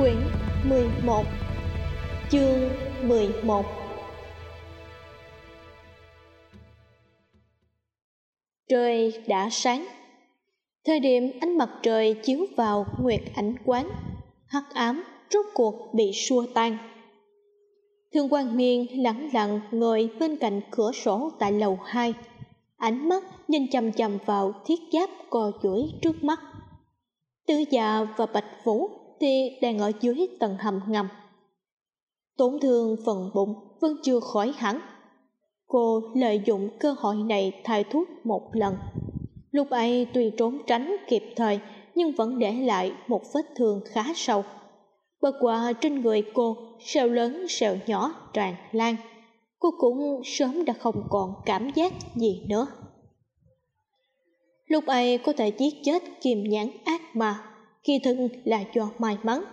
Quyển 11 Chương 11 Trời đã sáng. Thời điểm ánh mặt trời chiếu vào nguyệt ảnh quán, hắc ám rốt cuộc bị xua tan. Thương quan miên lẳng lặng ngồi bên cạnh cửa sổ tại lầu hai, Ánh mắt nhìn chầm chầm vào thiết giáp co chuỗi trước mắt. Tư già dạ và bạch vũ thì đang ở dưới tầng hầm ngầm. Tổn thương phần bụng vẫn chưa khỏi hẳn. Cô lợi dụng cơ hội này thay thuốc một lần. Lúc ấy tuy trốn tránh kịp thời, nhưng vẫn để lại một vết thương khá sâu. Bất qua trên người cô, sẹo lớn sẹo nhỏ tràn lan. Cô cũng sớm đã không còn cảm giác gì nữa. Lúc ấy có thể giết chết kim nhãn ác mà kỳ thực là do may mắn.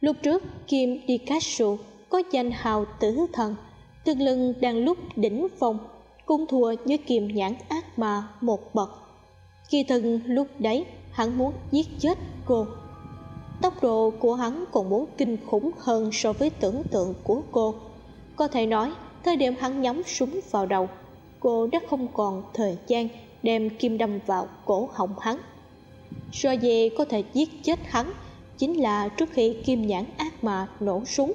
Lúc trước, kim đi castle có danh hào tử thần tương lưng đang lúc đỉnh phong, cũng thua với kim nhãn ác ma một bậc. Kỳ thực lúc đấy, hắn muốn giết chết cô. Tốc độ của hắn còn muốn kinh khủng hơn so với tưởng tượng của cô. Có thể nói, thời điểm hắn nhắm súng vào đầu, cô đã không còn thời gian đem kim đâm vào cổ họng hắn so về có thể giết chết hắn, chính là trước khi kim nhãn ác mà nổ súng.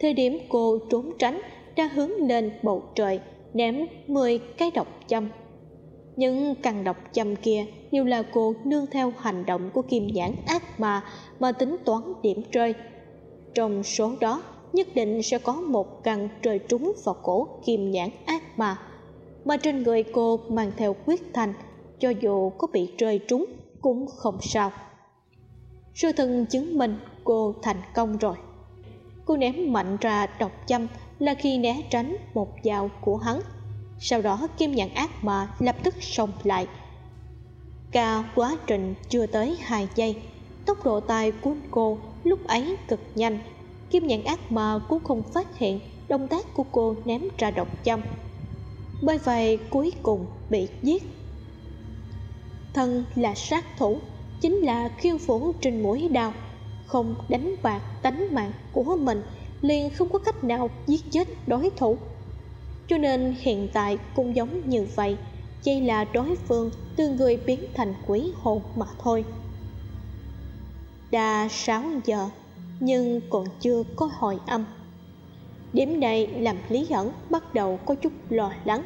Thời điểm cô trốn tránh, đã hướng lên bầu trời, ném mười cái độc châm. Những căn độc châm kia đều là cô nương theo hành động của kim nhãn ác mà mà tính toán điểm rơi. Trong số đó, nhất định sẽ có một căn trời trúng vào cổ kim nhãn ác mà mà trên người cô mang theo quyết thành, cho dù có bị rơi trúng cũng không sao. Sự thần chứng minh cô thành công rồi. Cô ném mạnh ra độc châm là khi né tránh một dao của hắn. Sau đó kim nhãn ác mà lập tức xông lại. Cả quá trình chưa tới hai giây, tốc độ tay của cô lúc ấy cực nhanh. Kim nhãn ác mà cũng không phát hiện động tác của cô ném ra độc châm. Bởi vậy cuối cùng bị giết thân là sát thủ, chính là khiêu phủ trên mũi đào không đánh bạc tánh mạng của mình, liền không có cách nào giết chết đối thủ. Cho nên hiện tại cũng giống như vậy, chỉ là đối phương từ người biến thành quỷ hồn mà thôi. Đã sáu giờ, nhưng còn chưa có hồi âm. Điểm này làm lý ẩn bắt đầu có chút lo lắng.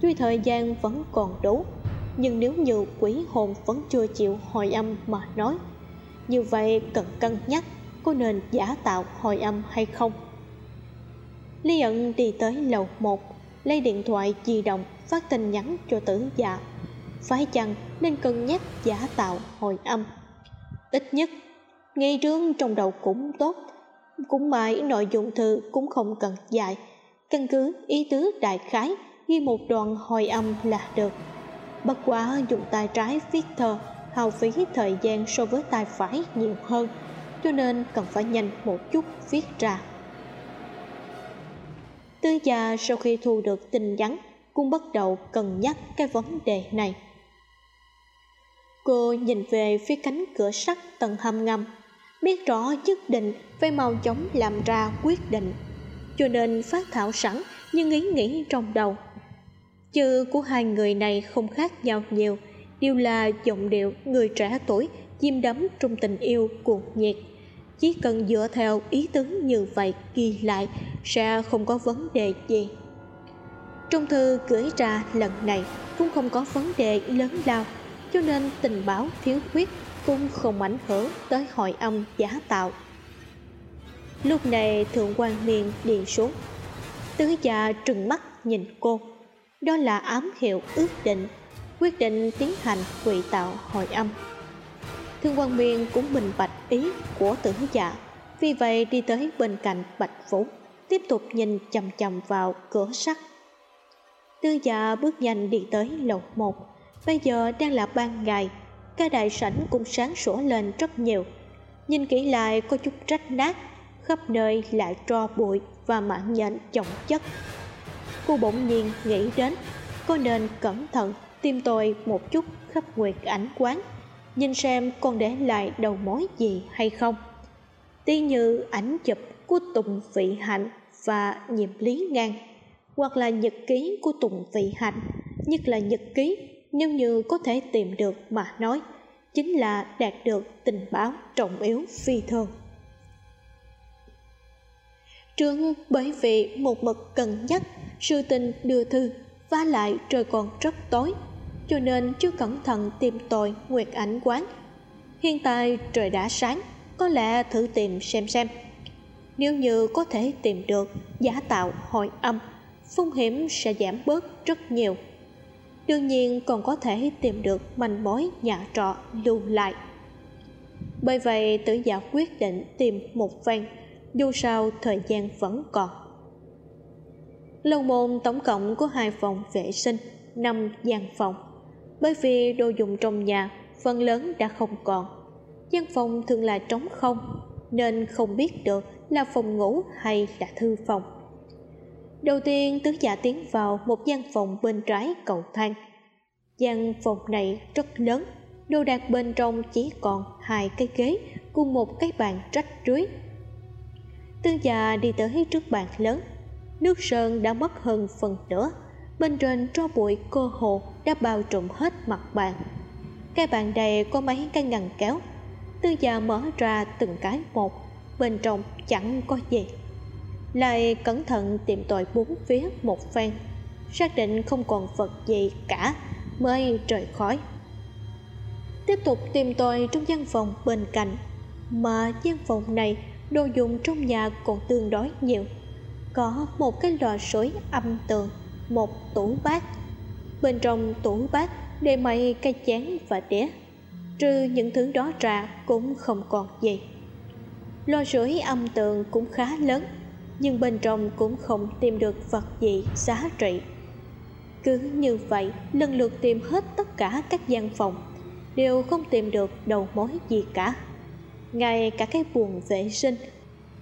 Tuy thời gian vẫn còn đủ nhưng nếu như quỷ hồn vẫn chưa chịu hồi âm mà nói, như vậy cần cân nhắc có nên giả tạo hồi âm hay không. Lý ẩn đi tới lầu một, lấy điện thoại di động phát tin nhắn cho tử dạ phải chăng nên cân nhắc giả tạo hồi âm? Ít nhất ngay trướng trong đầu cũng tốt, cũng mãi nội dung thư cũng không cần dài. Căn cứ ý tứ đại khái, ghi một đoạn hồi âm là được bất quá dùng tay trái viết thơ, hao phí thời gian so với tay phải nhiều hơn, cho nên cần phải nhanh một chút viết ra. Tư gia sau khi thu được tin nhắn, cũng bắt đầu cân nhắc cái vấn đề này. Cô nhìn về phía cánh cửa sắt tầng hầm ngầm, biết rõ nhất định phải mau chóng làm ra quyết định, cho nên phát thảo sẵn nhưng ý nghĩ trong đầu chữ của hai người này không khác nhau nhiều, đều là giọng điệu người trẻ tuổi, chim đắm trong tình yêu cuồng nhiệt. Chỉ cần dựa theo ý tứ như vậy ghi lại sẽ không có vấn đề gì. Trong thư gửi ra lần này cũng không có vấn đề lớn lao, cho nên tình báo thiếu khuyết cũng không ảnh hưởng tới hội âm giả tạo. Lúc này thượng quan miên đi xuống, tứ già trừng mắt nhìn cô đó là ám hiệu ước định, quyết định tiến hành quỷ tạo hồi âm. Thương quan miên cũng minh bạch ý của tử dạ vì vậy đi tới bên cạnh bạch vũ, tiếp tục nhìn chằm chằm vào cửa sắt. Tư dạ bước nhanh đi tới lầu một, bây giờ đang là ban ngày, cả đại sảnh cũng sáng sủa lên rất nhiều. Nhìn kỹ lại có chút rách nát, khắp nơi lại tro bụi và mạng nhện chồng chất cô bỗng nhiên nghĩ đến có nên cẩn thận, tìm tôi một chút khắp nguyệt ảnh quán, nhìn xem còn để lại đầu mối gì hay không. Tí như ảnh chụp của tùng vị hạnh và nhiệm lý ngang, hoặc là nhật ký của tùng vị hạnh, nhất là nhật ký nếu như có thể tìm được mà nói, chính là đạt được tình báo trọng yếu phi thường. Trương bởi vì một mực cân nhắc sự tình đưa thư và lại trời còn rất tối, cho nên chưa cẩn thận tìm tội nguyệt ảnh quán. Hiện tại trời đã sáng, có lẽ thử tìm xem xem. Nếu như có thể tìm được, giả tạo hồi âm, phong hiểm sẽ giảm bớt rất nhiều. Đương nhiên còn có thể tìm được manh mối nhà trọ lưu lại. Bởi vậy tử giả quyết định tìm một phen, dù sao thời gian vẫn còn lâu môn tổng cộng có hai phòng vệ sinh, năm gian phòng. Bởi vì đồ dùng trong nhà, phần lớn đã không còn. Gian phòng thường là trống không, nên không biết được là phòng ngủ hay là thư phòng. Đầu tiên, tứ giả tiến vào một gian phòng bên trái cầu thang. Gian phòng này rất lớn, đồ đạc bên trong chỉ còn hai cái ghế cùng một cái bàn rách rưới. Tương già đi tới trước bàn lớn nước sơn đã mất hơn phần nửa. Bên trên tro bụi cơ hồ đã bao trùm hết mặt bàn. Cái bàn đầy có mấy cái ngăn kéo. Tư già mở ra từng cái một, bên trong chẳng có gì. Lại cẩn thận tìm tòi bốn phía một phen, xác định không còn vật gì cả, mới rời khỏi. Tiếp tục tìm tòi trong gian phòng bên cạnh, mà gian phòng này đồ dùng trong nhà còn tương đối nhiều có một cái lò sưởi âm tường, một tủ bát. Bên trong tủ bát để mấy cái chén và đĩa, trừ những thứ đó ra cũng không còn gì. Lò sưởi âm tường cũng khá lớn, nhưng bên trong cũng không tìm được vật gì giá trị. Cứ như vậy, lần lượt tìm hết tất cả các gian phòng, đều không tìm được đầu mối gì cả. Ngay cả cái buồng vệ sinh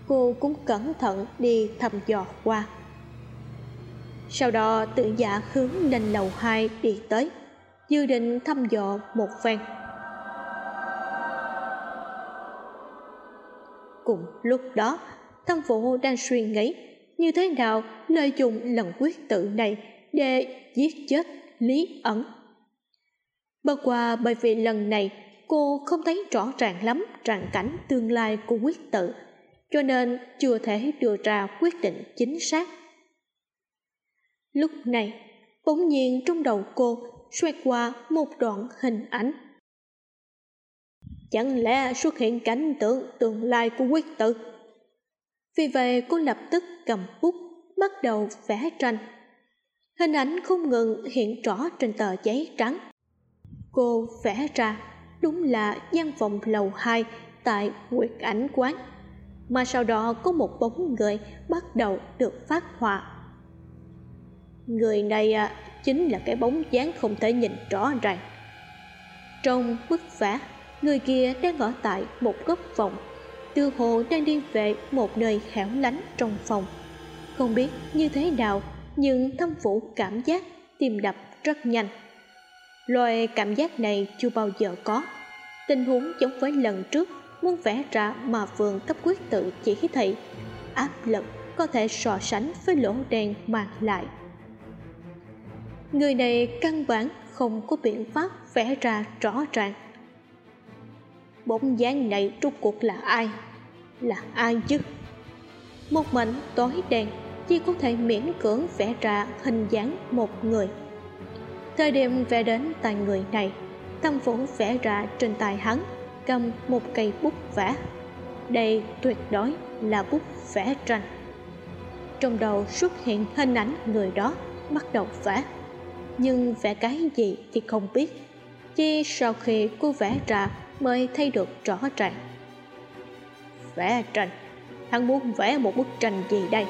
cô cũng cẩn thận đi thăm dò qua. Sau đó tự giả hướng lên lầu hai đi tới, dự định thăm dò một phen. Cùng lúc đó, thâm phụ đang suy nghĩ như thế nào lợi dụng lần quyết tự này để giết chết lý ẩn. Bất qua bởi vì lần này cô không thấy rõ ràng lắm trạng cảnh tương lai của quyết tự cho nên chưa thể đưa ra quyết định chính xác. Lúc này, bỗng nhiên trong đầu cô xoẹt qua một đoạn hình ảnh. Chẳng lẽ xuất hiện cảnh tượng tương lai của quyết tử? Vì vậy cô lập tức cầm bút, bắt đầu vẽ tranh. Hình ảnh không ngừng hiện rõ trên tờ giấy trắng. Cô vẽ ra, đúng là gian phòng lầu hai tại nguyệt ảnh quán mà sau đó có một bóng người bắt đầu được phát họa. Người này à, chính là cái bóng dáng không thể nhìn rõ ràng. Trong bức vẽ, người kia đang ở tại một góc phòng. Tư hồ đang đi về một nơi hẻo lánh trong phòng. Không biết như thế nào, nhưng thâm phủ cảm giác tim đập rất nhanh. Loài cảm giác này chưa bao giờ có. Tình huống giống với lần trước muốn vẽ ra mà vườn cấp quyết tự chỉ thị. Áp lực có thể so sánh với lỗ đen mang lại. Người này căn bản không có biện pháp vẽ ra rõ ràng. Bóng dáng này rốt cuộc là ai? Là ai chứ? Một mảnh tối đen chỉ có thể miễn cưỡng vẽ ra hình dáng một người. Thời điểm vẽ đến tay người này tâm vũ vẽ ra trên tay hắn cầm một cây bút vẽ. Đây tuyệt đối là bút vẽ tranh. Trong đầu xuất hiện hình ảnh người đó bắt đầu vẽ. Nhưng vẽ cái gì thì không biết. Chỉ sau khi cô vẽ ra mới thấy được rõ ràng. Vẽ tranh. Hắn muốn vẽ một bức tranh gì đây?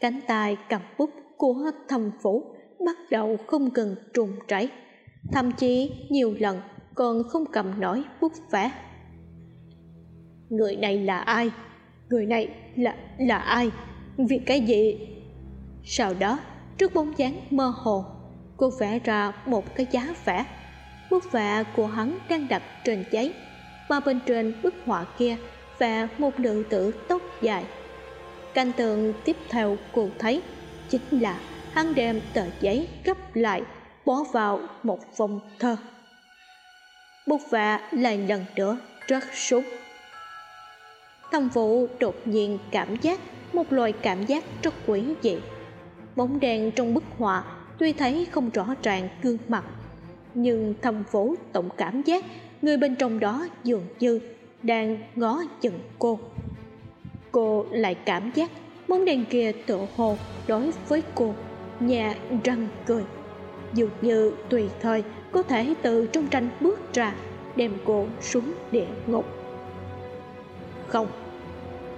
Cánh tay cầm bút của thâm phủ bắt đầu không ngừng trùng chảy thậm chí nhiều lần còn không cầm nổi bút vẽ. Người này là ai? Người này là là ai? Vì cái gì? Sau đó, trước bóng dáng mơ hồ, cô vẽ ra một cái giá vẽ. Bút vẽ của hắn đang đặt trên giấy, mà bên trên bức họa kia vẽ một nữ tử tóc dài. Cảnh tượng tiếp theo cô thấy chính là hắn đem tờ giấy gấp lại bó vào một vòng thơ bút vạ lại lần nữa rất súng thâm vũ đột nhiên cảm giác một loại cảm giác rất quỷ dị. Bóng đèn trong bức họa tuy thấy không rõ ràng gương mặt, nhưng thâm vũ tổng cảm giác người bên trong đó dường như đang ngó chừng cô. Cô lại cảm giác bóng đèn kia tựa hồ đối với cô, nhà răng cười dường như tùy thời, có thể từ trong tranh bước ra, đem cô xuống địa ngục. Không.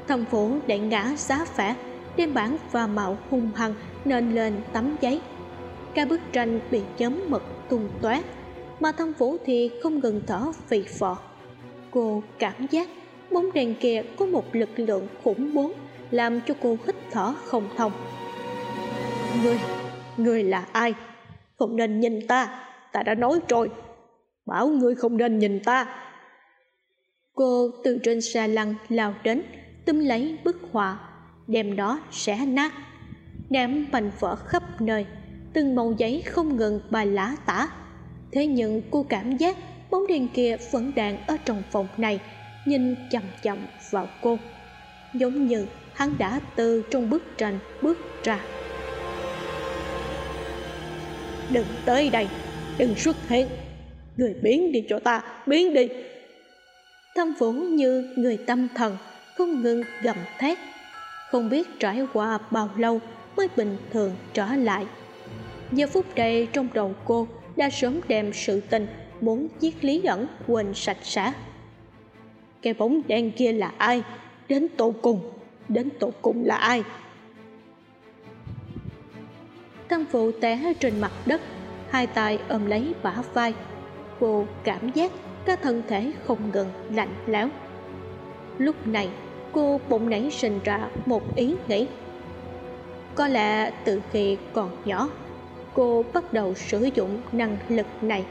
Thâm phủ để ngã giá phả đem bản và mạo hung hăng nên lên tấm giấy. Cả bức tranh bị chấm mực tung tóe, mà thâm phủ thì không ngừng thở phì phò. Cô cảm giác bóng đèn kia có một lực lượng khủng bố, làm cho cô hít thở không thông. Người người là ai? Không nên nhìn ta ta đã nói rồi. Bảo ngươi không nên nhìn ta. Cô từ trên xa lăng lao đến, túm lấy bức họa, đem đó xé nát. Ném mảnh vỡ khắp nơi, từng màu giấy không ngừng bài lá tả. Thế nhưng cô cảm giác bóng đèn kia vẫn đang ở trong phòng này, nhìn chậm chậm vào cô. Giống như hắn đã từ trong bức tranh bước ra đừng tới đây. Đừng xuất hiện người biến đi chỗ ta. Biến đi. Thâm phủ như người tâm thần, không ngừng gầm thét. Không biết trải qua bao lâu mới bình thường trở lại. Giờ phút đây trong đầu cô đã sớm đem sự tình muốn giết lý ẩn quên sạch sẽ. Cái bóng đen kia là ai? Đến tổ cùng, đến tổ cùng là ai? Thâm phụ té trên mặt đất, hai tay ôm lấy bả vai. Cô cảm giác cả thân thể không ngừng lạnh lẽo. Lúc này, cô bỗng nảy sinh ra một ý nghĩ. Có lẽ từ khi còn nhỏ, cô bắt đầu sử dụng năng lực này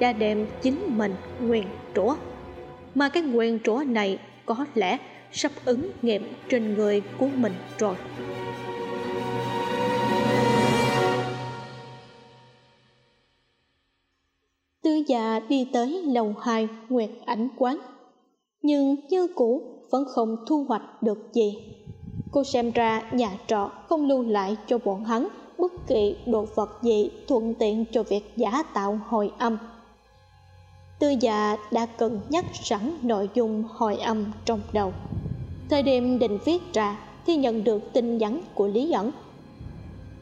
đã đem chính mình nguyền rủa. Mà cái nguyền rủa này có lẽ sắp ứng nghiệm trên người của mình rồi. Tư già đi tới lầu hai nguyệt ảnh quán. Nhưng như cũ, vẫn không thu hoạch được gì. Cô xem ra nhà trọ không lưu lại cho bọn hắn bất kỳ đồ vật gì thuận tiện cho việc giả tạo hồi âm. Tư già đã cân nhắc sẵn nội dung hồi âm trong đầu. Thời điểm định viết ra thì nhận được tin nhắn của lý ẩn.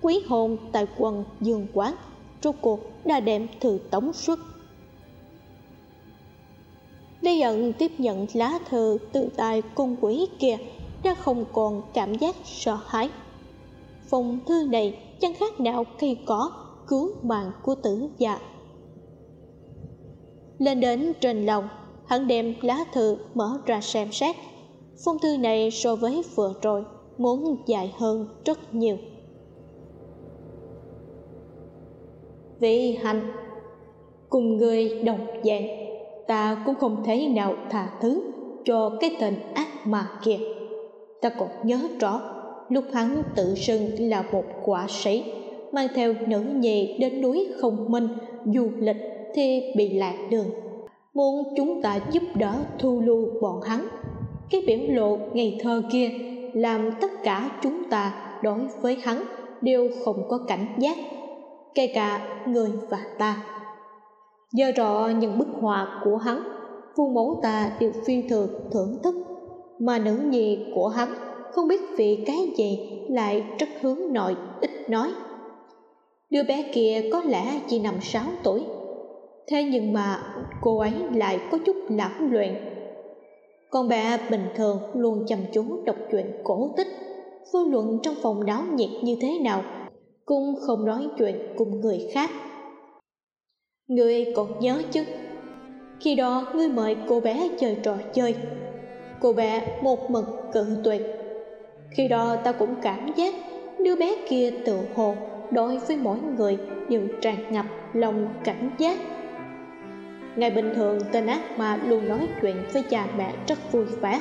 Quý hôn tại quần dương quán rốt cuộc, đã đem thư tống xuất. Lý ẩn tiếp nhận lá thư từ tài cung quỷ kia, đã không còn cảm giác sợ hãi. Phong thư này chẳng khác nào cây cỏ cứu mạng của tử dạ lên đến trên lòng hắn đem lá thư mở ra xem xét. Phong thư này so với vừa rồi muốn dài hơn rất nhiều. Vì hành. Cùng người đồng dạng, ta cũng không thể nào tha thứ cho cái tên ác mà kia. Ta còn nhớ rõ, lúc hắn tự xưng là một quả sĩ mang theo nữ nhi đến núi không minh du lịch thì bị lạc đường. Muốn chúng ta giúp đỡ thu lưu bọn hắn, cái biểu lộ ngày thơ kia làm tất cả chúng ta đối với hắn đều không có cảnh giác kể cả người và ta. Giờ rõ những bức họa của hắn phu mẫu ta đều phi thường thưởng thức. Mà nữ nhi của hắn không biết vì cái gì lại rất hướng nội, ít nói. Đứa bé kia có lẽ chỉ năm sáu tuổi, thế nhưng mà cô ấy lại có chút lão luyện. Con bé bình thường luôn chăm chú đọc truyện cổ tích, vô luận trong phòng náo nhiệt như thế nào cũng không nói chuyện cùng người khác. Người còn nhớ chứ? Khi đó ngươi mời cô bé chơi trò chơi. Cô bé một mực cự tuyệt. Khi đó ta cũng cảm giác đứa bé kia tự hồ đối với mỗi người đều tràn ngập lòng cảnh giác. Ngày bình thường, tên ác ma luôn nói chuyện với cha mẹ rất vui vẻ.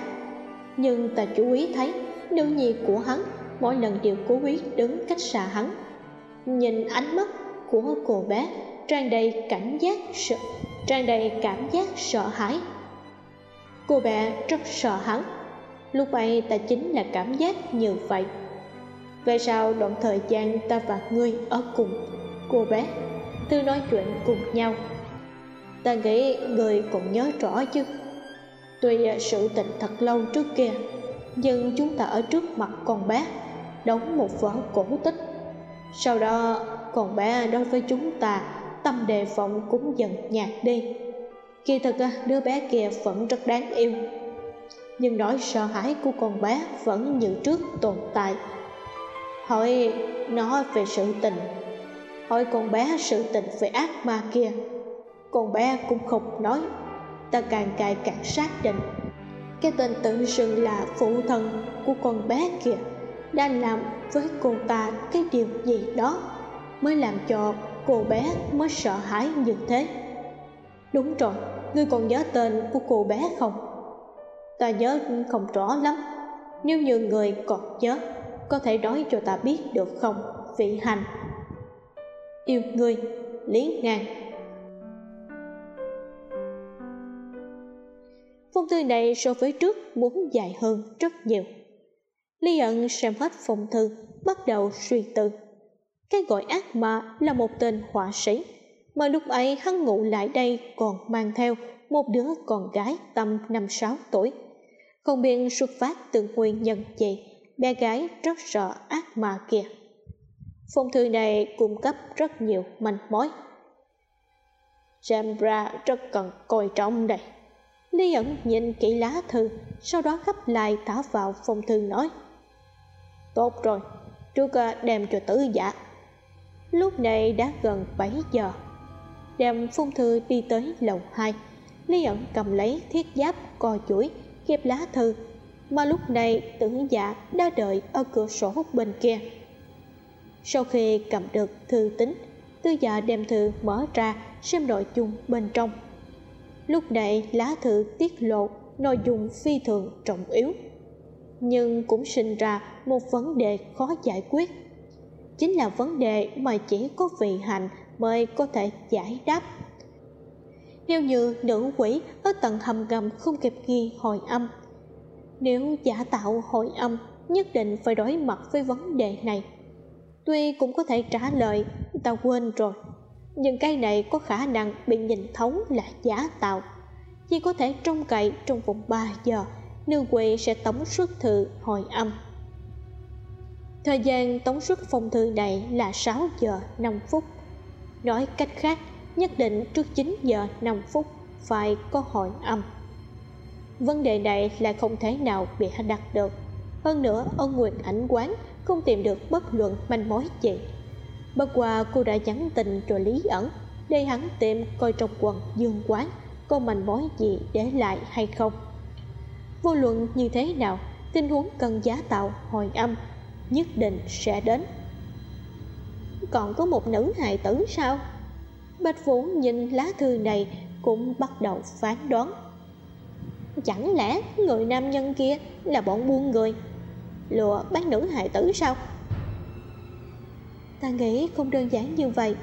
Nhưng ta chú ý thấy nữ nhi của hắn mỗi lần đều cố ý đứng cách xa hắn nhìn ánh mắt của cô bé tràn đầy cảnh giác sợ, tràn đầy cảm giác sợ hãi. Cô bé rất sợ hắn. Lúc ấy ta chính là cảm giác như vậy. Về sau đoạn thời gian ta và ngươi ở cùng, cô bé thư nói chuyện cùng nhau. Ta nghĩ người còn nhớ rõ chứ? Tuy sự tình thật lâu trước kia, nhưng chúng ta ở trước mặt con bé đóng một vở cổ tích sau đó, con bé đối với chúng ta, tâm đề phòng cũng dần nhạt đi. Kỳ thực à, đứa bé kia vẫn rất đáng yêu. Nhưng nỗi sợ hãi của con bé vẫn như trước tồn tại. Hỏi nó về sự tình. Hỏi con bé sự tình về ác ma kia. Con bé cũng không nói. Ta càng cài càng xác định. Cái tên tự xưng là phụ thân của con bé kia đang làm với cô ta cái điều gì đó mới làm cho cô bé mới sợ hãi như thế. Đúng rồi, ngươi còn nhớ tên của cô bé không? Ta nhớ không rõ lắm nếu như người còn nhớ, có thể nói cho ta biết được không, vị hành? Yêu ngươi, lý ngang. Phong thư này so với trước muốn dài hơn rất nhiều lý ẩn xem hết phong thư, bắt đầu suy tư. Cái gọi ác ma là một tên họa sĩ, mà lúc ấy hắn ngủ lại đây còn mang theo một đứa con gái tầm năm sáu tuổi. Không biết xuất phát từ nguyên nhân gì, bé gái rất sợ ác ma kia. Phong thư này cung cấp rất nhiều manh mối. Jambra rất cần coi trọng đây. Lý ẩn nhìn kỹ lá thư, sau đó gấp lại thả vào phong thư nói tốt rồi. Trước à, đem cho tử giả. Lúc này đã gần bảy giờ. Đem phong thư đi tới lầu hai. Lý ẩn cầm lấy thiết giáp, co chuỗi kẹp lá thư. Mà lúc này tử giả đã đợi ở cửa sổ bên kia. Sau khi cầm được thư tín tư giả đem thư mở ra, xem nội dung bên trong. Lúc này, lá thư tiết lộ nội dung phi thường trọng yếu nhưng cũng sinh ra một vấn đề khó giải quyết. Chính là vấn đề mà chỉ có vị hạnh mới có thể giải đáp. Nếu như nữ quỷ ở tầng hầm ngầm không kịp ghi hồi âm, nếu giả tạo hồi âm, nhất định phải đối mặt với vấn đề này. Tuy cũng có thể trả lời, ta quên rồi. Nhưng cái này có khả năng bị nhìn thấu là giả tạo. Chỉ có thể trông cậy trong vòng ba giờ nương quê sẽ tống xuất thư hồi âm. Thời gian tống xuất phong thư này là sáu giờ năm phút. Nói cách khác, nhất định trước chín giờ năm phút phải có hồi âm. Vấn đề này là không thể nào bị đặt được. Hơn nữa, ông nguyệt ảnh quán không tìm được bất luận manh mối gì. Bất qua cô đã nhắn tin cho lý ẩn để hắn tìm coi trong quần dương quán có manh mối gì để lại hay không vô luận như thế nào, tình huống cần giá tạo, hồi âm, nhất định sẽ đến. Còn có một nữ hài tử sao? Bạch vũ nhìn lá thư này cũng bắt đầu phán đoán. Chẳng lẽ người nam nhân kia là bọn buôn người lùa bán nữ hài tử sao? Ta nghĩ không đơn giản như vậy.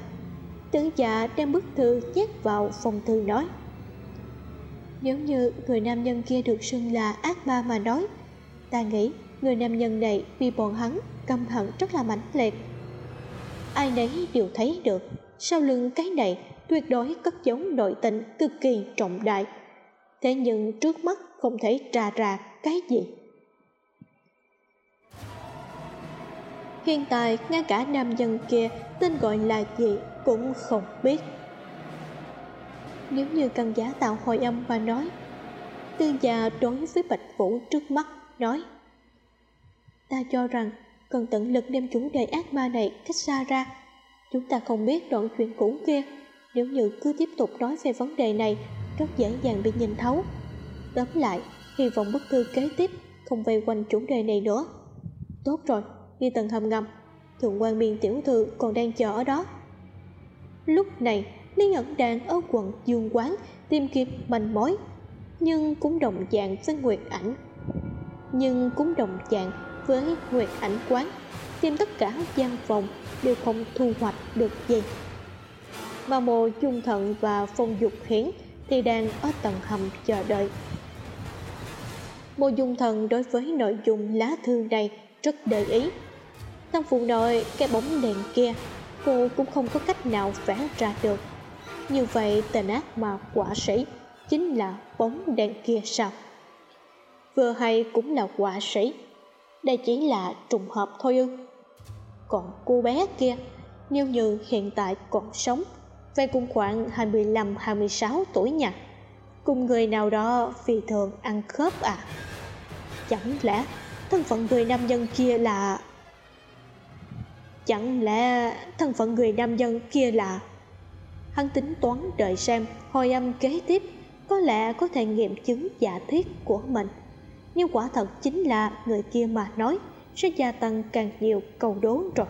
Tướng già đem bức thư nhét vào phòng thư nói nếu như người nam nhân kia được xưng là ác ma mà nói. Ta nghĩ người nam nhân này vì bọn hắn căm hận rất là mãnh liệt. Ai nấy đều thấy được, sau lưng cái này tuyệt đối cất giấu nội tình cực kỳ trọng đại. Thế nhưng trước mắt không thể trà ra cái gì. Hiện tại, ngay cả nam nhân kia, tên gọi là gì cũng không biết nếu như căn giá tạo hồi âm và nói, tư gia đối với bạch vũ trước mắt nói, ta cho rằng cần tận lực đem chủ đề ác ma này cách xa ra. Chúng ta không biết đoạn chuyện cũ kia. Nếu như cứ tiếp tục nói về vấn đề này, rất dễ dàng bị nhìn thấu. Tóm lại, hy vọng bức thư kế tiếp không vây quanh chủ đề này nữa. Tốt rồi, đi tầng hầm ngầm. Thượng quan biên tiểu thư còn đang chờ ở đó. Lúc này lý ẩn đàn ở quận dương quán tìm kiếm manh mối, nhưng cũng đồng dạng với nguyệt ảnh. Nhưng cũng đồng dạng với nguyệt ảnh quán, tìm tất cả gian phòng đều không thu hoạch được gì. Mà mồ dung thận và phong dục hiển thì đang ở tầng hầm chờ đợi. Mộ dung thần đối với nội dung lá thư này rất để ý. Thằng phụ nội cái bóng đèn kia, cô cũng không có cách nào vẽ ra được như vậy tên ác mà quả sĩ chính là bóng đèn kia sao? Vừa hay cũng là quả sĩ đây chỉ là trùng hợp thôi ư? Còn cô bé kia, nếu như hiện tại còn sống vậy cũng khoảng 25-26 tuổi nhỉ cùng người nào đó vì thường ăn khớp à? Chẳng lẽ thân phận người nam nhân kia là chẳng lẽ thân phận người nam nhân kia là hắn tính toán đợi xem hồi âm kế tiếp có lẽ có thể nghiệm chứng giả thiết của mình. Nhưng quả thật chính là người kia mà nói, sẽ gia tăng càng nhiều câu đố rồi.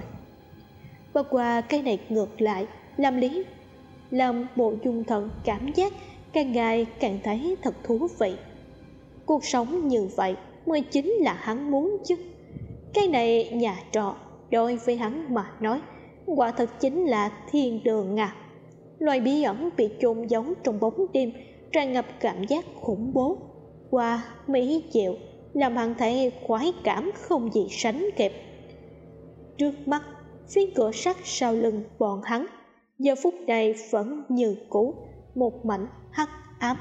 Và qua cái này ngược lại, làm lý, làm bộ dung thận cảm giác càng ngày càng thấy thật thú vị. Cuộc sống như vậy, mới chính là hắn muốn chứ. Cái này nhà trọ, đối với hắn mà nói, quả thật chính là thiên đường à loài bí ẩn bị chôn giấu trong bóng đêm, tràn ngập cảm giác khủng bố. Qua mỹ diệu làm hắn thấy khoái cảm không gì sánh kịp. Trước mắt, phía cửa sắt sau lưng bọn hắn, giờ phút này vẫn như cũ, một mảnh hắc ám.